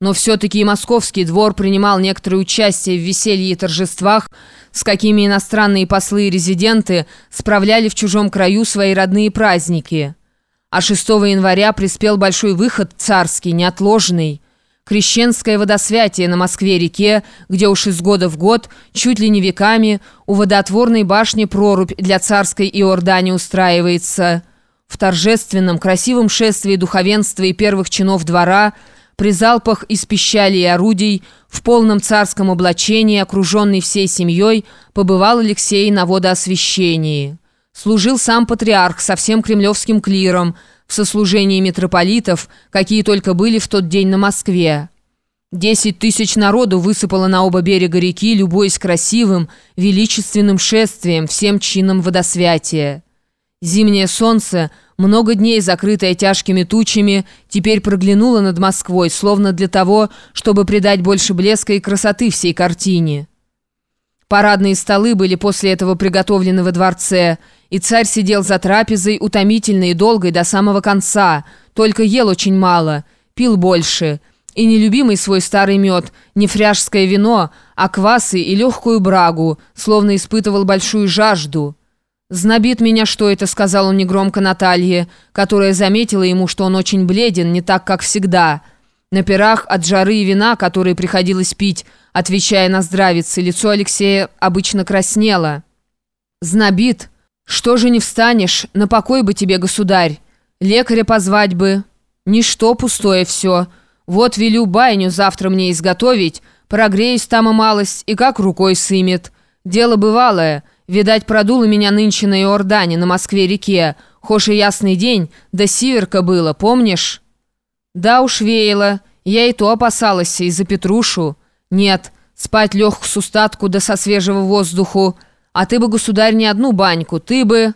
но все-таки и московский двор принимал некоторое участие в веселье и торжествах, с какими иностранные послы и резиденты справляли в чужом краю свои родные праздники. А 6 января приспел большой выход царский, неотложный. Крещенское водосвятие на Москве-реке, где уж из года в год, чуть ли не веками, у водотворной башни прорубь для царской Иордани устраивается. В торжественном, красивом шествии духовенства и первых чинов двора – при залпах из пищали и орудий, в полном царском облачении, окруженный всей семьей, побывал Алексей на водоосвящении. Служил сам патриарх со всем кремлевским клиром, в сослужении митрополитов, какие только были в тот день на Москве. Десять тысяч народу высыпало на оба берега реки, любуясь красивым, величественным шествием, всем чином водосвятия. Зимнее солнце – много дней, закрытая тяжкими тучами, теперь проглянула над Москвой, словно для того, чтобы придать больше блеска и красоты всей картине. Парадные столы были после этого приготовлены во дворце, и царь сидел за трапезой утомительной и долгой до самого конца, только ел очень мало, пил больше, и нелюбимый свой старый мед, не фряжское вино, а квасы и легкую брагу, словно испытывал большую жажду. «Знобит меня, что это», — сказал он негромко Наталье, которая заметила ему, что он очень бледен, не так, как всегда. На пирах от жары и вина, которые приходилось пить, отвечая на здравицы, лицо Алексея обычно краснело. «Знобит? Что же не встанешь? На покой бы тебе, государь. Лекаря позвать бы. Ничто, пустое все. Вот велю байню завтра мне изготовить, прогреюсь там и малость, и как рукой сымет. Дело бывалое». Видать, продуло меня нынче на Иордане, на Москве-реке. Хошь и ясный день, да сиверка было, помнишь? Да уж веяло. Я и то опасалась из-за Петрушу. Нет, спать лег с устатку да со свежего воздуху. А ты бы, государь, не одну баньку, ты бы...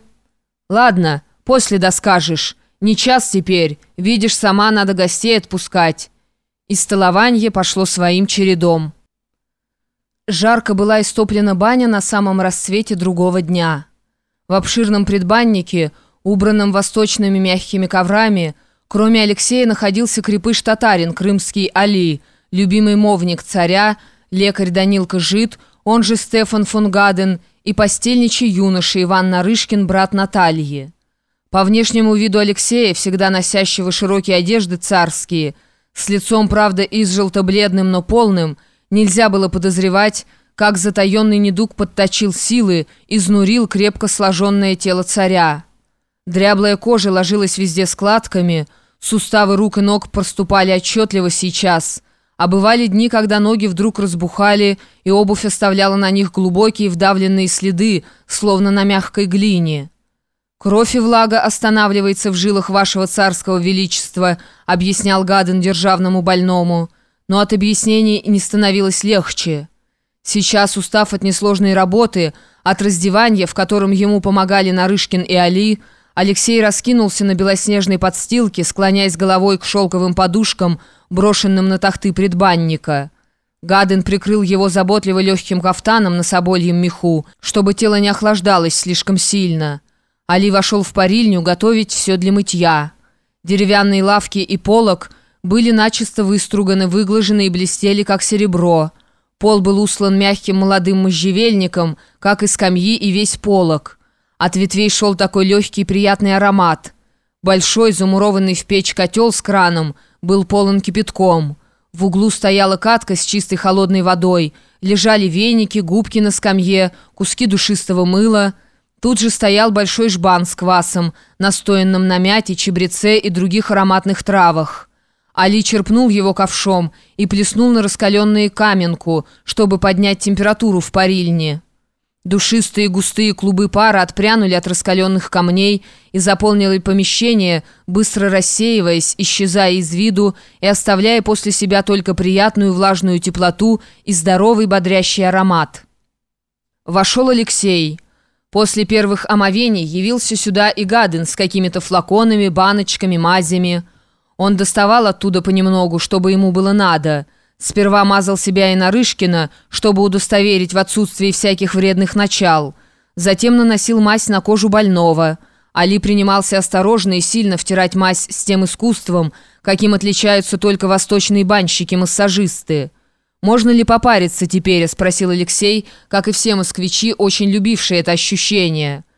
Ладно, после доскажешь. Не час теперь. Видишь, сама надо гостей отпускать. И столование пошло своим чередом. Жарко была истоплена баня на самом рассвете другого дня. В обширном предбаннике, убранном восточными мягкими коврами, кроме Алексея находился крепыш-татарин, крымский Али, любимый мовник царя, лекарь Данилка Жид, он же Стефан фон Гаден, и постельничий юноша Иван Нарышкин, брат Натальи. По внешнему виду Алексея, всегда носящего широкие одежды царские, с лицом, правда, изжелто-бледным, но полным – Нельзя было подозревать, как затаенный недуг подточил силы, изнурил крепко сложенное тело царя. Дряблая кожа ложилась везде складками, суставы рук и ног проступали отчетливо сейчас, а бывали дни, когда ноги вдруг разбухали, и обувь оставляла на них глубокие вдавленные следы, словно на мягкой глине. «Кровь и влага останавливается в жилах вашего царского величества», объяснял Гаден державному больному – но от объяснений не становилось легче. Сейчас, устав от несложной работы, от раздевания, в котором ему помогали Нарышкин и Али, Алексей раскинулся на белоснежной подстилке, склоняясь головой к шелковым подушкам, брошенным на тахты предбанника. Гаден прикрыл его заботливо легким кафтаном на собольем меху, чтобы тело не охлаждалось слишком сильно. Али вошел в парильню готовить все для мытья. Деревянные лавки и полок – были начисто выструганы, выглажены и блестели, как серебро. Пол был услан мягким молодым можжевельником, как и скамьи и весь полог. От ветвей шел такой легкий и приятный аромат. Большой, замурованный в печь котел с краном, был полон кипятком. В углу стояла катка с чистой холодной водой, лежали веники, губки на скамье, куски душистого мыла. Тут же стоял большой жбан с квасом, настоянным на мяте, чебреце и других ароматных травах. Али черпнул его ковшом и плеснул на раскаленную каменку, чтобы поднять температуру в парильне. Душистые густые клубы пара отпрянули от раскаленных камней и заполнили помещение, быстро рассеиваясь, исчезая из виду и оставляя после себя только приятную влажную теплоту и здоровый бодрящий аромат. Вошел Алексей. После первых омовений явился сюда и Гаден с какими-то флаконами, баночками, мазями – он доставал оттуда понемногу, чтобы ему было надо. Сперва мазал себя и Нарышкина, чтобы удостоверить в отсутствии всяких вредных начал. Затем наносил мазь на кожу больного. Али принимался осторожно и сильно втирать мазь с тем искусством, каким отличаются только восточные банщики-массажисты. «Можно ли попариться теперь?» – спросил Алексей, как и все москвичи, очень любившие это ощущение –